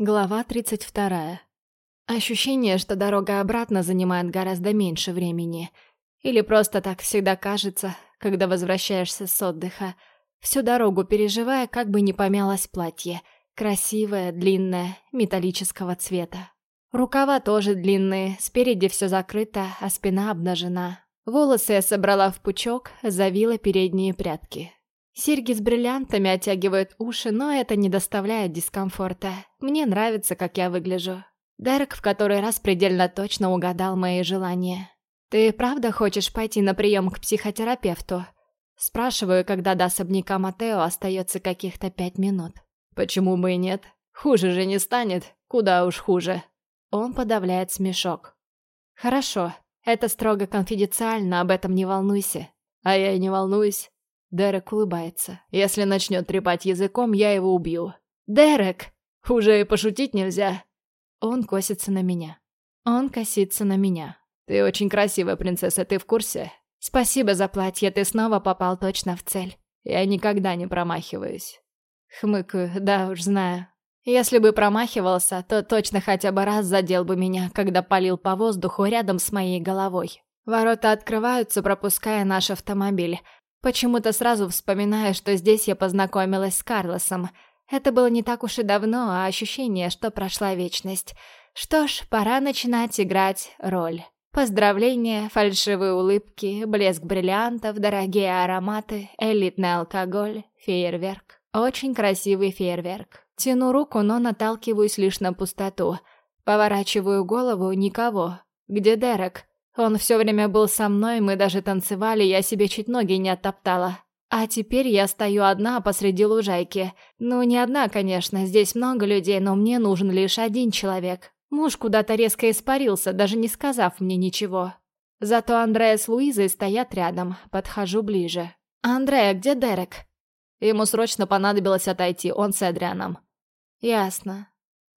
Глава 32. Ощущение, что дорога обратно занимает гораздо меньше времени. Или просто так всегда кажется, когда возвращаешься с отдыха. Всю дорогу переживая, как бы не помялось платье. Красивое, длинное, металлического цвета. Рукава тоже длинные, спереди все закрыто, а спина обнажена. Волосы я собрала в пучок, завила передние прядки. Серьги с бриллиантами оттягивают уши, но это не доставляет дискомфорта. Мне нравится, как я выгляжу. Дерек в который раз предельно точно угадал мои желания. «Ты правда хочешь пойти на прием к психотерапевту?» Спрашиваю, когда до особняка Матео остается каких-то пять минут. «Почему бы и нет? Хуже же не станет. Куда уж хуже». Он подавляет смешок. «Хорошо, это строго конфиденциально, об этом не волнуйся». «А я и не волнуюсь. Дерек улыбается. «Если начнет трепать языком, я его убью». «Дерек!» «Уже и пошутить нельзя». Он косится на меня. Он косится на меня. «Ты очень красивая, принцесса, ты в курсе?» «Спасибо за платье, ты снова попал точно в цель». «Я никогда не промахиваюсь». Хмыкаю, да уж знаю. Если бы промахивался, то точно хотя бы раз задел бы меня, когда палил по воздуху рядом с моей головой. Ворота открываются, пропуская наш автомобиль. Почему-то сразу вспоминаю, что здесь я познакомилась с Карлосом. Это было не так уж и давно, а ощущение, что прошла вечность. Что ж, пора начинать играть роль. Поздравления, фальшивые улыбки, блеск бриллиантов, дорогие ароматы, элитный алкоголь, фейерверк. Очень красивый фейерверк. Тяну руку, но наталкиваюсь лишь на пустоту. Поворачиваю голову — никого. Где Дерек? Он все время был со мной, мы даже танцевали, я себе чуть ноги не оттоптала. А теперь я стою одна посреди лужайки. Ну, не одна, конечно, здесь много людей, но мне нужен лишь один человек. Муж куда-то резко испарился, даже не сказав мне ничего. Зато Андрея с Луизой стоят рядом, подхожу ближе. «Андрея, где Дерек?» Ему срочно понадобилось отойти, он с Эдрианом. «Ясно».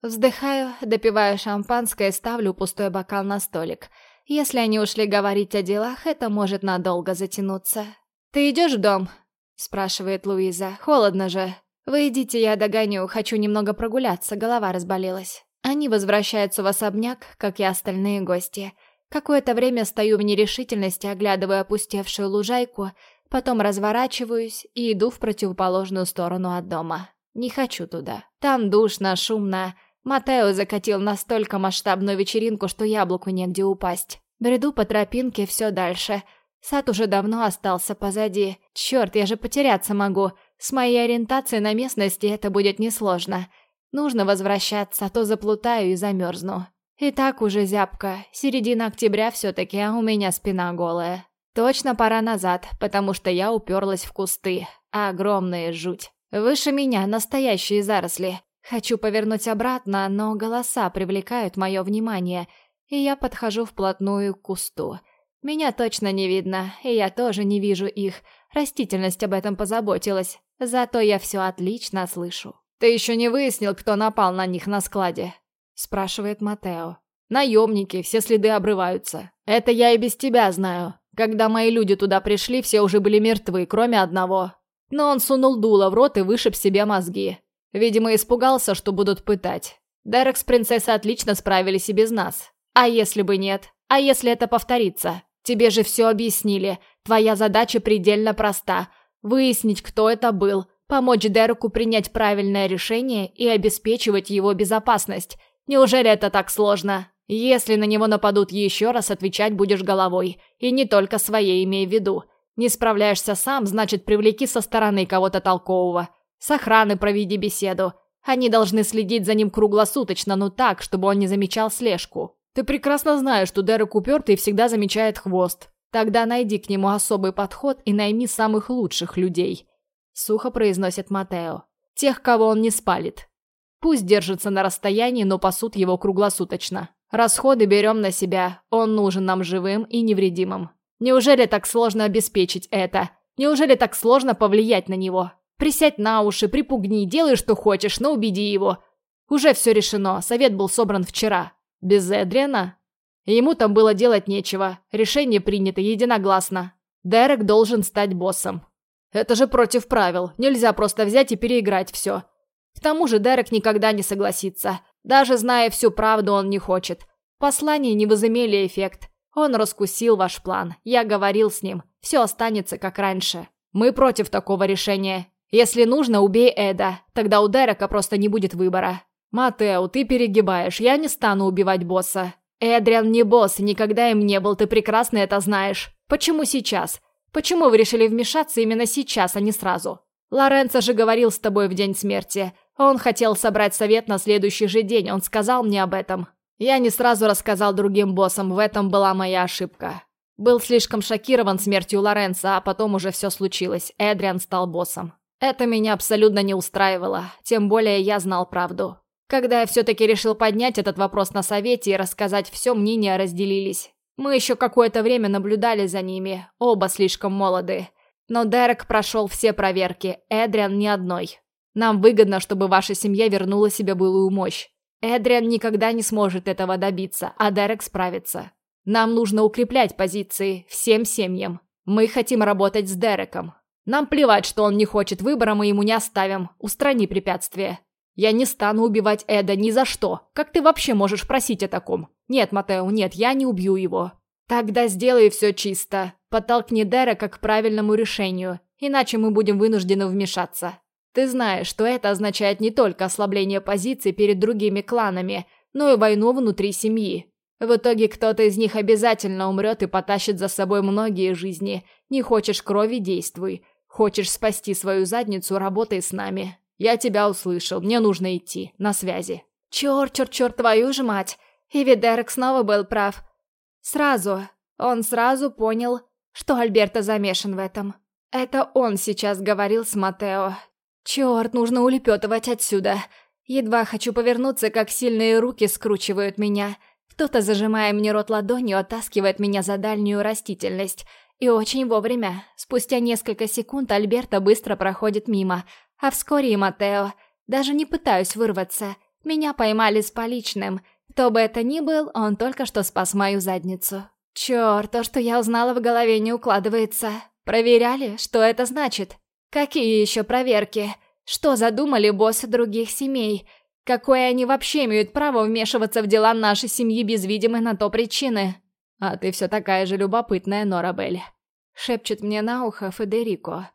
Вздыхаю, допиваю шампанское и ставлю пустой бокал на столик – если они ушли говорить о делах, это может надолго затянуться. «Ты идешь в дом?» – спрашивает Луиза. «Холодно же». «Вы идите, я догоню, хочу немного прогуляться, голова разболелась». Они возвращаются в особняк, как и остальные гости. Какое-то время стою в нерешительности, оглядывая опустевшую лужайку, потом разворачиваюсь и иду в противоположную сторону от дома. Не хочу туда. Там душно, шумно, Матео закатил настолько масштабную вечеринку, что яблоку негде упасть. Бреду по тропинке все дальше. Сад уже давно остался позади. Черт, я же потеряться могу. С моей ориентацией на местности это будет несложно. Нужно возвращаться, а то заплутаю и замерзну. И так уже зябко. Середина октября все-таки, а у меня спина голая. Точно пора назад, потому что я уперлась в кусты. Огромная жуть. Выше меня настоящие заросли. Хочу повернуть обратно, но голоса привлекают мое внимание, и я подхожу вплотную к кусту. Меня точно не видно, и я тоже не вижу их. Растительность об этом позаботилась. Зато я все отлично слышу. «Ты еще не выяснил, кто напал на них на складе?» спрашивает Матео. «Наемники, все следы обрываются. Это я и без тебя знаю. Когда мои люди туда пришли, все уже были мертвы, кроме одного. Но он сунул дуло в рот и вышиб себе мозги. Видимо, испугался, что будут пытать. Дерек с принцессой отлично справились и без нас. А если бы нет? А если это повторится? Тебе же все объяснили. Твоя задача предельно проста. Выяснить, кто это был, помочь Дереку принять правильное решение и обеспечивать его безопасность. Неужели это так сложно? Если на него нападут еще раз, отвечать будешь головой. И не только своей, имей в виду. Не справляешься сам, значит, привлеки со стороны кого-то толкового. С охраны проведи беседу. Они должны следить за ним круглосуточно, но так, чтобы он не замечал слежку. Ты прекрасно знаешь, что Дерек упертый всегда замечает хвост. Тогда найди к нему особый подход и найми самых лучших людей. Сухо произносит Матео. Тех, кого он не спалит. Пусть держится на расстоянии, но пасут его круглосуточно. Расходы берем на себя. Он нужен нам живым и невредимым. Неужели так сложно обеспечить это? Неужели так сложно повлиять на него? Присядь на уши, припугни, делай, что хочешь, но убеди его. Уже все решено, совет был собран вчера. Без Эдриана? Ему там было делать нечего. Решение принято единогласно. Дерек должен стать боссом. Это же против правил. Нельзя просто взять и переиграть все. К тому же Дерек никогда не согласится. Даже зная всю правду, он не хочет. Послания не возымели эффект. Он раскусил ваш план. Я говорил с ним. Все останется как раньше. Мы против такого решения. Если нужно, убей Эда. Тогда у Дерека просто не будет выбора. Матео, ты перегибаешь. Я не стану убивать босса. Эдриан не босс никогда им не был. Ты прекрасно это знаешь. Почему сейчас? Почему вы решили вмешаться именно сейчас, а не сразу? Лоренцо же говорил с тобой в день смерти. Он хотел собрать совет на следующий же день. Он сказал мне об этом. Я не сразу рассказал другим боссам, в этом была моя ошибка. Был слишком шокирован смертью Лоренца, а потом уже все случилось. Эдриан стал боссом. Это меня абсолютно не устраивало, тем более я знал правду. Когда я все-таки решил поднять этот вопрос на совете и рассказать все, мнения разделились. Мы еще какое-то время наблюдали за ними, оба слишком молоды. Но Дерек прошел все проверки, Эдриан ни одной. Нам выгодно, чтобы ваша семья вернула себе былую мощь. Эдриан никогда не сможет этого добиться, а Дерек справится. Нам нужно укреплять позиции всем семьям. Мы хотим работать с Дереком. Нам плевать, что он не хочет выбора, мы ему не оставим. Устрани препятствие. Я не стану убивать Эда ни за что. Как ты вообще можешь просить о таком? Нет, Матео, нет, я не убью его. Тогда сделай все чисто. Подтолкни Дерека к правильному решению, иначе мы будем вынуждены вмешаться. Ты знаешь, что это означает не только ослабление позиций перед другими кланами, но и войну внутри семьи. В итоге кто-то из них обязательно умрет и потащит за собой многие жизни. Не хочешь крови – действуй. Хочешь спасти свою задницу – работай с нами. Я тебя услышал, мне нужно идти. На связи. Черт, черт, черт, твою же мать. И Видерек снова был прав. Сразу. Он сразу понял, что Альберто замешан в этом. Это он сейчас говорил с Матео. Черт, нужно улепетывать отсюда. Едва хочу повернуться, как сильные руки скручивают меня. Кто-то, зажимая мне рот ладонью, оттаскивает меня за дальнюю растительность. И очень вовремя. Спустя несколько секунд Альберта быстро проходит мимо, а вскоре и Матео. Даже не пытаюсь вырваться. Меня поймали с поличным. Кто бы это ни был, он только что спас мою задницу. Черт, то, что я узнала в голове, не укладывается. Проверяли, что это значит? Какие еще проверки? Что задумали боссы других семей? Какое они вообще имеют право вмешиваться в дела нашей семьи без видимой на то причины? А ты все такая же любопытная, Норабель. Шепчет мне на ухо Федерико.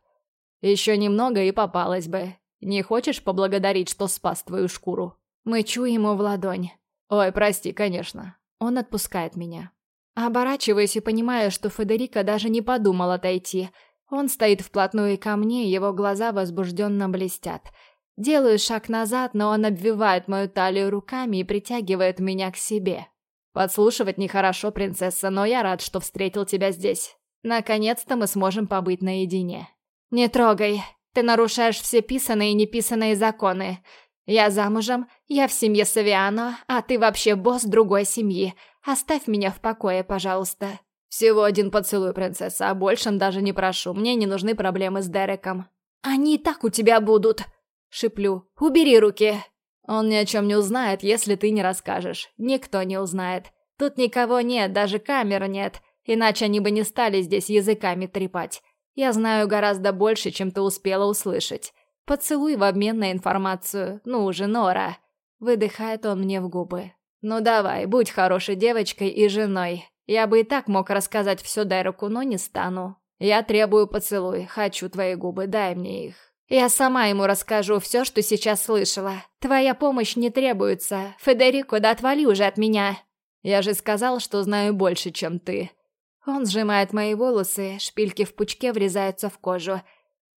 Еще немного и попалась бы. Не хочешь поблагодарить, что спас твою шкуру? Мычу ему в ладонь. Ой, прости, конечно. Он отпускает меня. Оборачиваюсь и понимаю, что Федерико даже не подумал отойти – он стоит вплотную ко мне, его глаза возбужденно блестят. Делаю шаг назад, но он обвивает мою талию руками и притягивает меня к себе. «Подслушивать нехорошо, принцесса, но я рад, что встретил тебя здесь. Наконец-то мы сможем побыть наедине». «Не трогай. Ты нарушаешь все писанные и неписанные законы. Я замужем, я в семье Савиано, а ты вообще босс другой семьи. Оставь меня в покое, пожалуйста». «Всего один поцелуй, принцесса, а большем даже не прошу. Мне не нужны проблемы с Дереком». «Они и так у тебя будут!» Шиплю. «Убери руки!» «Он ни о чем не узнает, если ты не расскажешь. Никто не узнает. Тут никого нет, даже камер нет. Иначе они бы не стали здесь языками трепать. Я знаю гораздо больше, чем ты успела услышать. Поцелуй в обмен на информацию. Ну уже, Нора!» Выдыхает он мне в губы. «Ну давай, будь хорошей девочкой и женой. Я бы и так мог рассказать все Дереку, но не стану. Я требую поцелуй, хочу твои губы, дай мне их. Я сама ему расскажу все, что сейчас слышала. Твоя помощь не требуется. Федерико, да отвали уже от меня. Я же сказал, что знаю больше, чем ты. Он сжимает мои волосы, шпильки в пучке врезаются в кожу.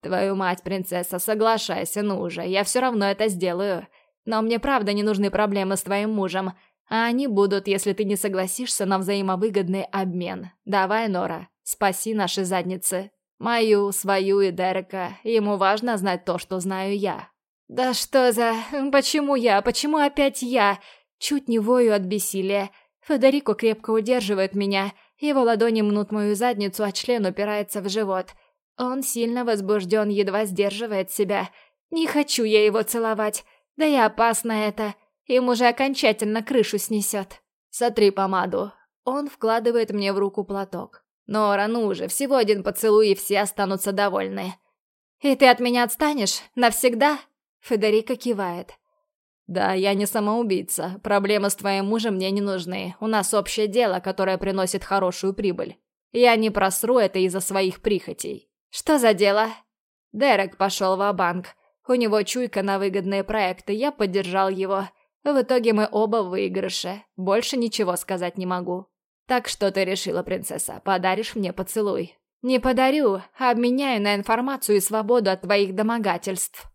Твою мать, принцесса, соглашайся, ну уже, я все равно это сделаю. Но мне правда не нужны проблемы с твоим мужем. А они будут, если ты не согласишься на взаимовыгодный обмен. Давай, Нора, спаси наши задницы. Мою, свою и Дерека. Ему важно знать то, что знаю я. Да что за... Почему я? Почему опять я? Чуть не вою от бессилия. Федерико крепко удерживает меня. Его ладони мнут мою задницу, а член упирается в живот. Он сильно возбужден, едва сдерживает себя. Не хочу я его целовать. Да и опасно это. Им уже окончательно крышу снесет. Сотри помаду. Он вкладывает мне в руку платок. Нора, ну же, всего один поцелуй, и все останутся довольны. «И ты от меня отстанешь? Навсегда?» Федерико кивает. «Да, я не самоубийца. Проблемы с твоим мужем мне не нужны. У нас общее дело, которое приносит хорошую прибыль. Я не просру это из-за своих прихотей». «Что за дело?» Дерек пошел в банк У него чуйка на выгодные проекты, я поддержал его. В итоге мы оба в выигрыше. Больше ничего сказать не могу. Так что ты решила, принцесса? Подаришь мне поцелуй? Не подарю, а обменяю на информацию и свободу от твоих домогательств.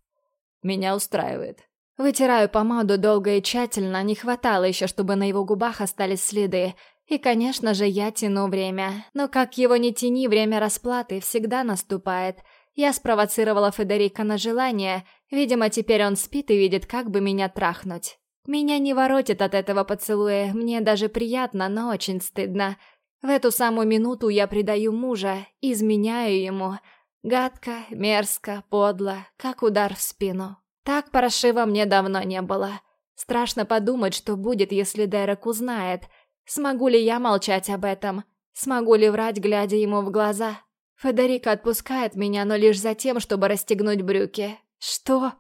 Меня устраивает. Вытираю помаду долго и тщательно, не хватало еще, чтобы на его губах остались следы. И, конечно же, я тяну время. Но как его не тяни, время расплаты всегда наступает. Я спровоцировала Федерика на желание. Видимо, теперь он спит и видит, как бы меня трахнуть. Меня не воротит от этого поцелуя, мне даже приятно, но очень стыдно. В эту самую минуту я предаю мужа, изменяю ему. Гадко, мерзко, подло, как удар в спину. Так паршиво мне давно не было. Страшно подумать, что будет, если Дерек узнает. Смогу ли я молчать об этом? Смогу ли врать, глядя ему в глаза? Федерико отпускает меня, но лишь за тем, чтобы расстегнуть брюки. Что?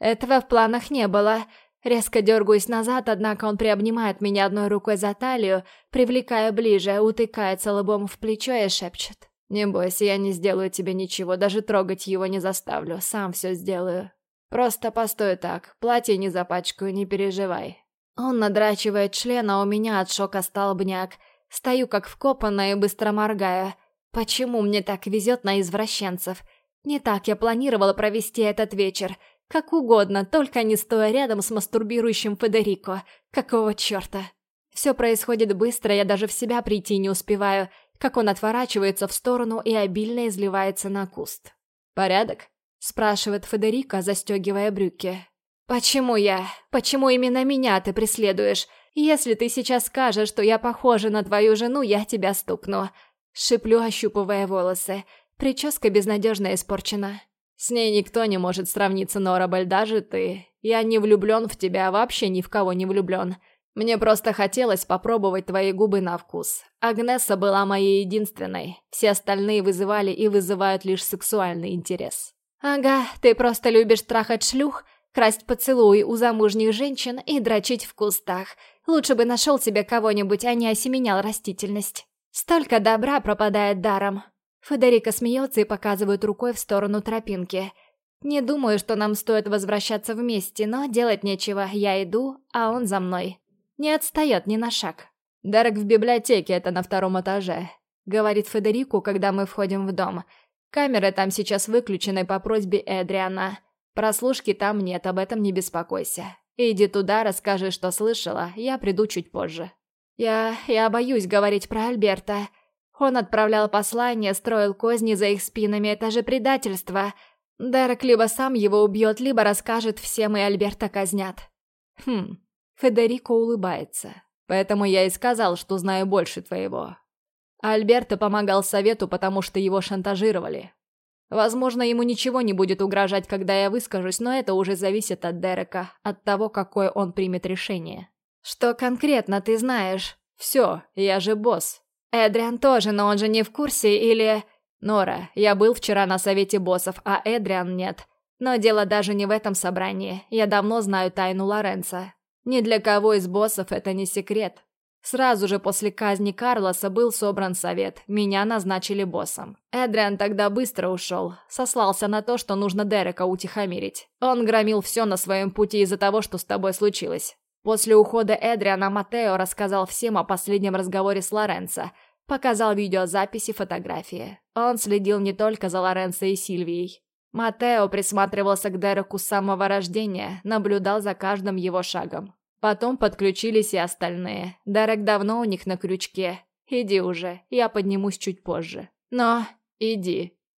Этого в планах не было. Резко дергаюсь назад, однако он приобнимает меня одной рукой за талию, привлекая ближе, утыкается лбом в плечо и шепчет. «Не бойся, я не сделаю тебе ничего, даже трогать его не заставлю, сам все сделаю. Просто постой так, платье не запачкаю, не переживай». Он надрачивает член, а у меня от шока столбняк. Стою как вкопанная и быстро моргаю. Почему мне так везет на извращенцев? Не так я планировала провести этот вечер. Как угодно, только не стоя рядом с мастурбирующим Федерико. Какого черта? Все происходит быстро, я даже в себя прийти не успеваю, как он отворачивается в сторону и обильно изливается на куст. «Порядок?» – спрашивает Федерико, застегивая брюки. «Почему я? Почему именно меня ты преследуешь? Если ты сейчас скажешь, что я похожа на твою жену, я тебя стукну». Шиплю, ощупывая волосы. Прическа безнадежно испорчена. С ней никто не может сравниться, Норабель, даже ты. Я не влюблен в тебя, вообще ни в кого не влюблен. Мне просто хотелось попробовать твои губы на вкус. Агнеса была моей единственной. Все остальные вызывали и вызывают лишь сексуальный интерес. Ага, ты просто любишь трахать шлюх, красть поцелуи у замужних женщин и дрочить в кустах. Лучше бы нашел себе кого-нибудь, а не осеменял растительность. Столько добра пропадает даром. Федерико смеется и показывает рукой в сторону тропинки. Не думаю, что нам стоит возвращаться вместе, но делать нечего, я иду, а он за мной. Не отстает ни на шаг. «Дерек в библиотеке, это на втором этаже», — говорит Федерику, когда мы входим в дом. «Камеры там сейчас выключены по просьбе Эдриана. Прослушки там нет, об этом не беспокойся. Иди туда, расскажи, что слышала, я приду чуть позже». «Я... я боюсь говорить про Альберта», он отправлял послания, строил козни за их спинами, это же предательство. Дерек либо сам его убьет, либо расскажет всем, и Альберта казнят. Хм, Федерико улыбается. Поэтому я и сказал, что знаю больше твоего. Альберто помогал совету, потому что его шантажировали. Возможно, ему ничего не будет угрожать, когда я выскажусь, но это уже зависит от Дерека, от того, какое он примет решение. Что конкретно ты знаешь? Все, я же босс. Эдриан тоже, но он же не в курсе или... Нора, я был вчера на совете боссов, а Эдриан нет. Но дело даже не в этом собрании. Я давно знаю тайну Лоренца. Ни для кого из боссов это не секрет. Сразу же после казни Карлоса был собран совет. Меня назначили боссом. Эдриан тогда быстро ушел. Сослался на то, что нужно Дерека утихомирить. Он громил все на своем пути из-за того, что с тобой случилось. После ухода Эдриана Матео рассказал всем о последнем разговоре с Лоренцо, показал видеозаписи, фотографии. Он следил не только за Лоренцо и Сильвией. Матео присматривался к Дереку с самого рождения, наблюдал за каждым его шагом. Потом подключились и остальные. Дерек давно у них на крючке. Иди уже, я поднимусь чуть позже. Но иди.